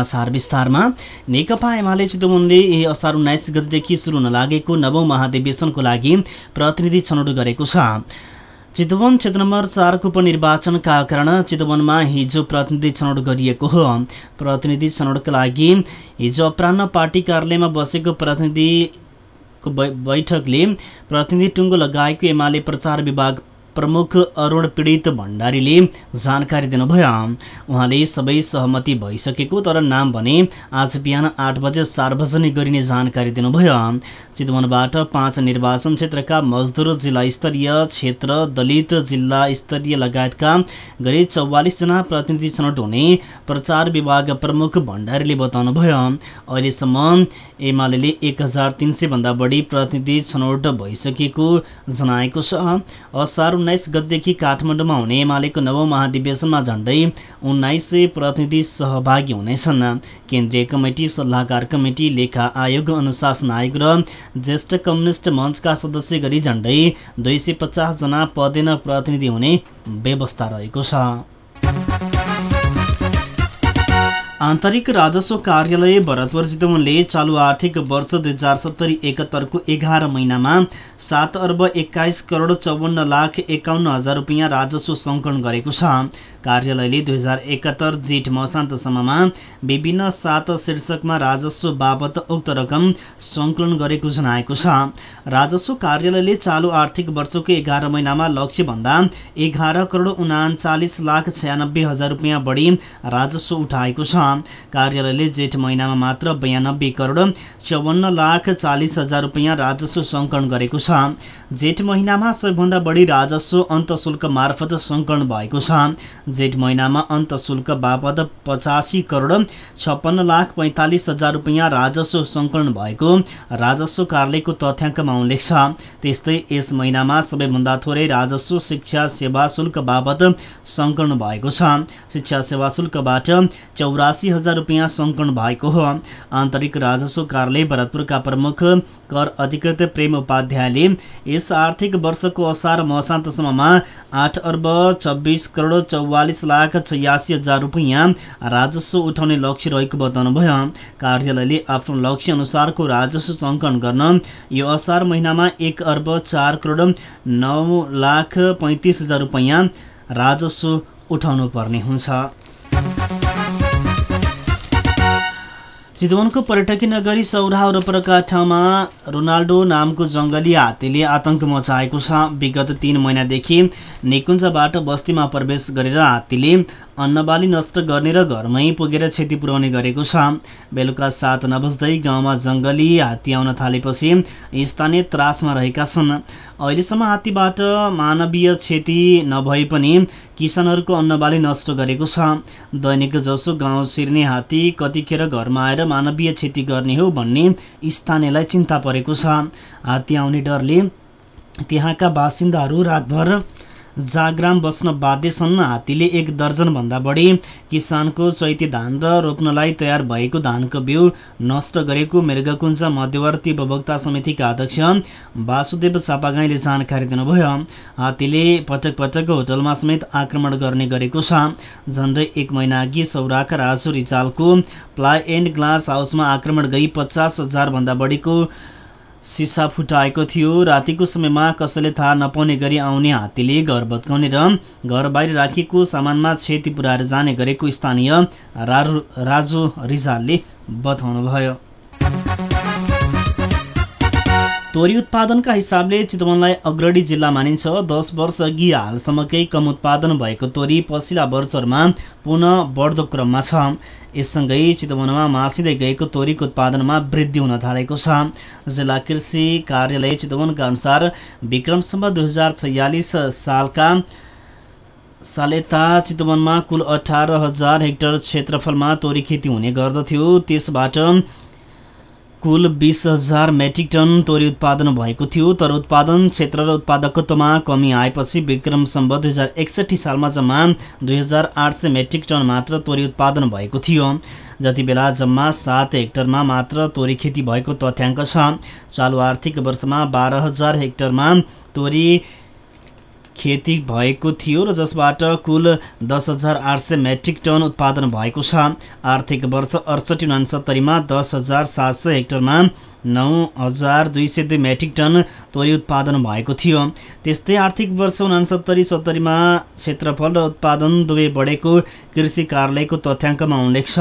समाचार विस्तारमा। नेकपा एमाले चितवनले यही असार उन्नाइस गतिदेखि सुरु हुन लागेको नवौं महाधिवेशनको लागि प्रतिनिधि छनौट गरेको छ। चितवन क्षेत्र नम्बर चारको उपनिर्वाचनका कारण चितवनमा हिजो प्रतिनिधि छनौट गरिएको हो। प्रतिनिधि छनौटका लागि हिजो अपरान्न पार्टी कार्यालयमा बसेको प्रतिनिधिको बैठकले प्रतिनिधि टुङ्गो लगाएको एमाले प्रचार विभाग प्रमुख अरुण पीडित भण्डारीले जानकारी दिनुभयो। उहाँले सबै सहमति भइसकेको तर नाम भने आज बिहान आठ बजे सार्वजनिक गरिने जानकारी दिनुभयो। चितवनबाट पाँच निर्वाचन क्षेत्रका मजदुर जिल्ला स्तरीय क्षेत्र दलित जिल्ला स्तरीय लगायतका गरी चौवालिसजना प्रतिनिधि छनौट हुने प्रचार विभाग प्रमुख भण्डारीले बताउनुभयो। अहिलेसम्म एमाले एक हजार तिन सयभन्दा बढी प्रतिनिधि छनौट भइसकेको जनाएको छ। असार उन्नाइस गतिदेखि काठमाडौँमा हुने एमालेको नवौँ महाधिवेशनमा झण्डै उन्नाइस सय प्रतिनिधि सहभागी हुनेछन्। केन्द्रीय कमिटी सल्लाहकार कमिटी लेखा आयोग अनुशासन आयोग र ज्येष्ठ कम्युनिस्ट मञ्चका सदस्य गरी झण्डै दुई सय पचासजना पदेन प्रतिनिधि हुने व्यवस्था रहेको छ। आन्तरिक राजस्व कार्यालय भरतपुर चितवनले चालु आर्थिक वर्ष दुई हजार सत्तरी एकहत्तरको एघार महिनामा सात अर्ब एक्काइस करोड चौवन्न लाख एकाउन्न हजार रुपियाँ राजस्व सङ्कलन गरेको छ। कार्यालयले दुई हजार एकहत्तर जेठ मसान्तसम्ममा विभिन्न सात शीर्षकमा राजस्व बाबत उक्त रकम सङ्कलन गरेको जनाएको छ। राजस्व कार्यालयले चालु आर्थिक वर्षको एघार महिनामा लक्ष्यभन्दा एघार करोड उनाचालिस लाख छयानब्बे हजार रुपियाँ बढी राजस्व उठाएको छ। कार्यालयले जेठ महिनामा मात्र बयानब्बे करोड चौवन्न लाख चालिस हजार रुपियाँ राजस्व सङ्कलन गरेको छ। जेठ महिनामा सबैभन्दा बढी राजस्व अन्त शुल्क मार्फत सङ्कलन भएको छ। जेठ महिनामा अन्त शुल्क बापत पचासी करोड छप्पन्न लाख पैँतालिस हजार रुपियाँ राजस्व सङ्कलन भएको राजस्व कार्यालयको तथ्याङ्कमा उल्लेख छ। त्यस्तै यस महिनामा सबैभन्दा थोरै राजस्व शिक्षा सेवा शुल्क बापत सङ्कलन भएको छ। शिक्षा सेवा शुल्कबाट चौरासी हजार रुपियाँ सङ्कलन भएको हो। आन्तरिक राजस्व कार्यालय भरतपुरका प्रमुख कर अधिकृत प्रेम उपाध्यायले यस आर्थिक वर्षको असार मसान्तसम्ममा आठ अर्ब छब्बिस करोड चौवालिस लाख छयासी हजार रुपियाँ राजस्व उठाउने लक्ष्य रहेको बताउनुभयो। कार्यालयले आफ्नो लक्ष्य अनुसारको राजस्व सङ्कलन गर्न यो असार महिनामा एक अर्ब चार करोड नौ लाख पैँतिस हजार रुपियाँ राजस्व उठाउनु पर्ने हुन्छ। चितवनको पर्यटकीय नगरी सौरा वरपरका ठाउँमा रोनाल्डो नामको जङ्गली हात्तीले आतंक मचाएको छ। विगत तीन महिनादेखि निकुञ्जबाट बस्तीमा प्रवेश गरेर हात्तीले अन्नबाली नष्ट गर्ने र घरमै पुगेर क्षति पुर्याउने गरेको छ। बेलुका सात नबज्दै गाउँमा जङ्गली हात्ती आउन थालेपछि स्थानीय त्रासमा रहेका छन्। अहिलेसम्म हात्तीबाट मानवीय क्षति नभए पनि किसानहरूको अन्नबाली नष्ट गरेको छ। दैनिक जसो गाउँ छिर्ने हात्ती कतिखेर घरमा आएर मानवीय क्षति गर्ने हो भन्ने स्थानीयलाई चिन्ता परेको छ। हात्ती आउने डरले त्यहाँका बासिन्दाहरू रातभर जाग्राम बस्न बाध्य छन् हात्तीले एक दर्जनभन्दा बढी किसानको चैते धान र रोप्नलाई तयार भएको धानको बिउ नष्ट गरेको मृगकुञ्ज मध्यवर्ती उपभोक्ता समितिका अध्यक्ष वासुदेव चापागाईले जानकारी दिनुभयो। हात्तीले पटक पटक होटलमा समेत आक्रमण गर्ने गरेको छ। झन्डै एक महिना अघि सौराका राजु रिचालको प्लाइ एन्ड ग्लास हाउसमा आक्रमण गरी पचास हजारभन्दा बढीको सिसा फुटाएको थियो। रातिको समयमा कसैले थाहा नपाउने गरी आउने हात्तीले घर भत्काउने र घर बाहिर राखिएको सामानमा क्षति पुर्याएर जाने गरेको स्थानीय राजु रिजालले बताउनुभयो। तोरी उत्पादनका हिसाबले चितवनलाई अग्रणी जिल्ला मानिन्छ। दस वर्ष अघि हालसम्मकै कम उत्पादन भएको तोरी पछिल्ला वर्षहरूमा पुनः बढ्दो क्रममा छ। यससँगै चितवनमा मासिँदै गएको तोरीको उत्पादनमा वृद्धि हुन थालेको छ। जिल्ला कृषि कार्यालय चितवनका अनुसार विक्रमसम्म दुई हजार सालका सालेता चितवनमा कुल अठार हजार हेक्टर क्षेत्रफलमा तोरी खेती हुने गर्दथ्यो। त्यसबाट कुल बिस हजार मेट्रिक टन तोरी उत्पादन भएको थियो तर उत्पादन क्षेत्र र उत्पादकत्वमा कमी आएपछि विक्रम सम्बत दुई हजार एकसट्ठी सालमा जम्मा दुई हजार आठ सय मेट्रिक टन मात्र तोरी उत्पादन भएको थियो। जति बेला जम्मा सात हेक्टरमा मात्र तोरी खेती भएको तथ्याङ्क छ चालु आर्थिक वर्षमा बाह्र हजार हेक्टरमा तोरी खेती भएको थियो र जसबाट कुल दस हजार आठ सय मेट्रिक टन उत्पादन भएको छ। आर्थिक वर्ष अडसठी उनासत्तरीमा दस हजार सात सय हेक्टरमा नौ हजार दुई सय दुई मेट्रिक टन तोरी उत्पादन भएको थियो। त्यस्तै आर्थिक वर्ष उनासत्तरी सत्तरीमा क्षेत्रफल र उत्पादन दुवै बढेको कृषि कार्यालयको तथ्याङ्कमा उल्लेख छ।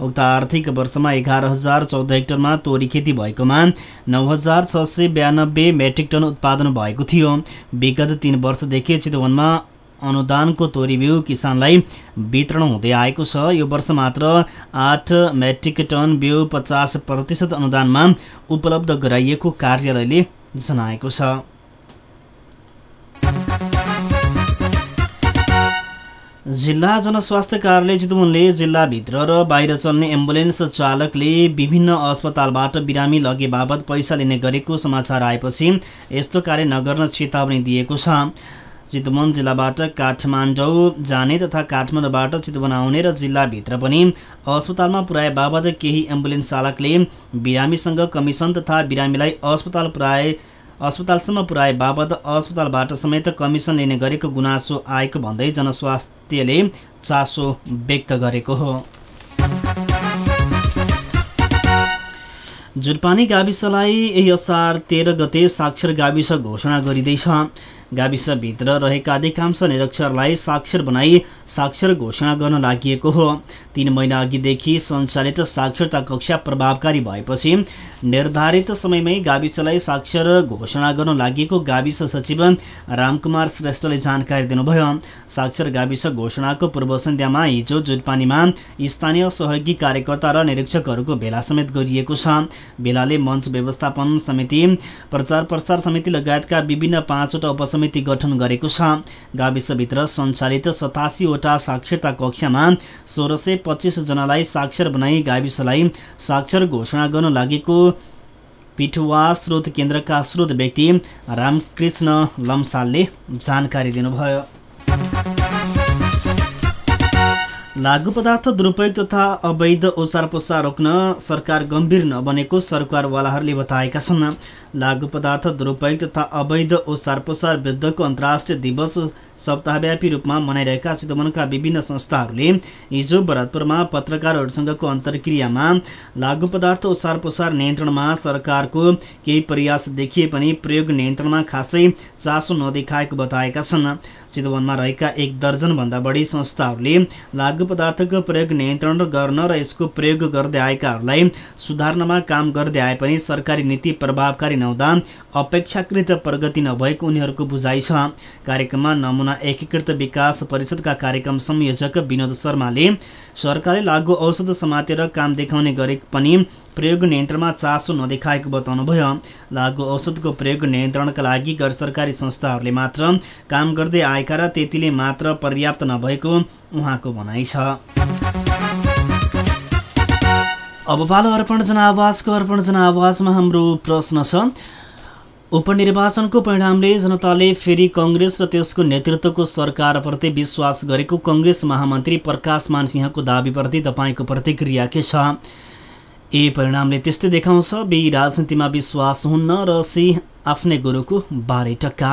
उक्त आर्थिक वर्षमा एघार हजार चौध हेक्टरमा तोरी खेती भएकोमा नौ हजार छ सय बयानब्बे मेट्रिक टन उत्पादन भएको थियो। विगत तिन वर्षदेखि चितवनमा अनुदानको तोरी बिउ किसानलाई वितरण हुँदै आएको छ। यो वर्ष मात्र आठ मेट्रिक टन बिउ पचास प्रतिशत अनुदानमा उपलब्ध गराइएको कार्यालयले जनाएको छ। जिल्ला जनस्वास्थ्य कार्यालय चितवनले जिल्लाभित्र र बाहिर चल्ने एम्बुलेन्स चालकले विभिन्न अस्पतालबाट बिरामी लगे बाबत पैसा लिने गरेको समाचार आएपछि यस्तो कार्य नगर्न चेतावनी दिएको छ। चितवन जिल्लाबाट काठमाडौँ जाने तथा काठमाडौँबाट चितवन आउने र जिल्लाभित्र पनि अस्पतालमा पुर्याए बाबत केही एम्बुलेन्स चालकले बिरामीसँग कमिसन तथा बिरामीलाई अस्पताल पुर्याए अस्पतालसम्म पुर्याए बाबत अस्पतालबाट समेत कमिसन लिने गरेको गुनासो आएको भन्दै जनस्वास्थ्यले चासो व्यक्त गरेको हो। जुटपानी गाविसलाई यही असार तेह्र गते साक्षर गाविस घोषणा गरिँदैछ। गाविसभित्र रहेका अधिकांश निरक्षरलाई साक्षर बनाई साक्षर घोषणा गर्न लागि हो। तीन महिना अघिदेखि सञ्चालित साक्षरता कक्षा प्रभावकारी भएपछि निर्धारित समयमै गाविसलाई साक्षर घोषणा गर्न लागि गाविस सचिव रामकुमार श्रेष्ठले जानकारी दिनुभयो। साक्षर गाविस घोषणाको पूर्व सन्ध्यामा हिजो जुटपानीमा स्थानीय सहयोगी कार्यकर्ता र निरीक्षकहरूको भेला समेत गरिएको छ। भेलाले मञ्च व्यवस्थापन समिति प्रचार प्रसार समिति लगायतका विभिन्न पाँचवटा उपसमिति गठन गरेको छ। गाविसभित्र सञ्चालित सतासीवटा साक्षरता कक्षामा सोह्र सय पच्चिसजनालाई साक्षर बनाई गाविसलाई साक्षर घोषणा गर्न लागेको पिठुवा स्रोत केन्द्रका स्रोत व्यक्ति रामकृष्ण लम्सालले जानकारी दिनुभयो। लागु पदार्थ दुरुपयोग तथा अवैध ओसार पोसार रोक्न सरकार गम्भीर नबनेको सरकारवालाहरूले बताएका छन्। लागु पदार्थ दुरुपयोग तथा अवैध ओसार पोसार विरुद्धको अन्तर्राष्ट्रिय दिवस सप्ताहव्यापी रूपमा मनाइरहेका चितवनका विभिन्न संस्थाहरूले हिजो भरतपुरमा पत्रकारहरूसँगको अन्तर्क्रियामा लागु पदार्थ ओसार पोसार नियन्त्रणमा सरकारको केही प्रयास देखिए पनि प्रयोग नियन्त्रणमा खासै चासो नदेखाएको बताएका छन्। चितवनमा रहेका एक दर्जनभन्दा बढी संस्थाहरूले लागु पदार्थको प्रयोग नियन्त्रण गर्न र यसको प्रयोग गर्दै आएकाहरूलाई सुधार्नमा काम गर्दै आए पनि सरकारी नीति प्रभावकारी नहुँदा अपेक्षाकृत प्रगति नभएको उनीहरूको बुझाइ छ। कार्यक्रममा नमुना एकीकृत विकास परिषदका कार्यक्रम संयोजक विनोद शर्माले सरकारले लागु औषध समातेर काम देखाउने गरे पनि प्रयोग नियन्त्रणमा चासो नदेखाएको बताउनुभयो। लागु औषधको प्रयोग नियन्त्रणका लागि गैर सरकारी संस्थाहरूले मात्र काम गर्दै आएका र त्यतिले मात्र पर्याप्त नभएको उहाँको भनाइ छ। अब पालो अर्पण जनावासको अर्पण जनावासमा हाम्रो प्रश्न छ उपनिर्वाचनको परिणामले जनताले फेरि कङ्ग्रेस र त्यसको नेतृत्वको सरकारप्रति विश्वास गरेको कङ्ग्रेस महामन्त्री प्रकाश मानसिंहको दावीप्रति तपाईँको प्रतिक्रिया के छ? ए परिणामले त्यस्तै देखाउँछ। बी राजनीतिमा विश्वास हुन्न र सी आफ्नै गुरुको बाह्रै टक्का।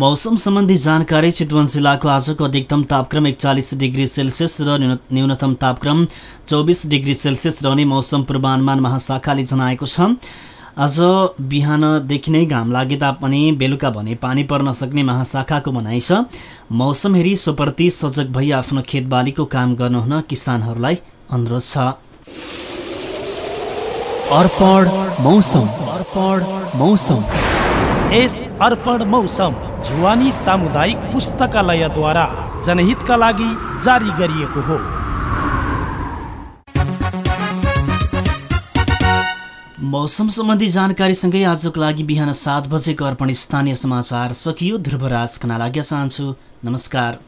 मौसम सम्बन्धी जानकारी चितवन जिल्लाको आजको अधिकतम तापक्रम एकचालिस डिग्री सेल्सियस र न्यून- न्यूनतम तापक्रम चौबिस डिग्री सेल्सियस रहने मौसम पूर्वानुमान महाशाखाले जनाएको छ। आज बिहानदेखि नै घाम लागे तापनि बेलुका भने पानी पर्न सक्ने महाशाखाको भनाइ छ। मौसम हेरी सोप्रति सजग भई आफ्नो खेतबालीको काम गर्नुहुन किसानहरूलाई अनुरोध छ। अर्पण मौसम। अर्पण मौसम। यस अर्पण मौसम जुवानी सामुदायिक पुस्तकालयद्वारा जनहितका लागि जारी गरिएको हो। मौसम सम्बन्धी जानकारीसँगै आजको लागि बिहान सात बजेको अर्पण स्थानीय समाचार सकियो। ध्रुवराज खना लाग्न चाहन्छु। नमस्कार।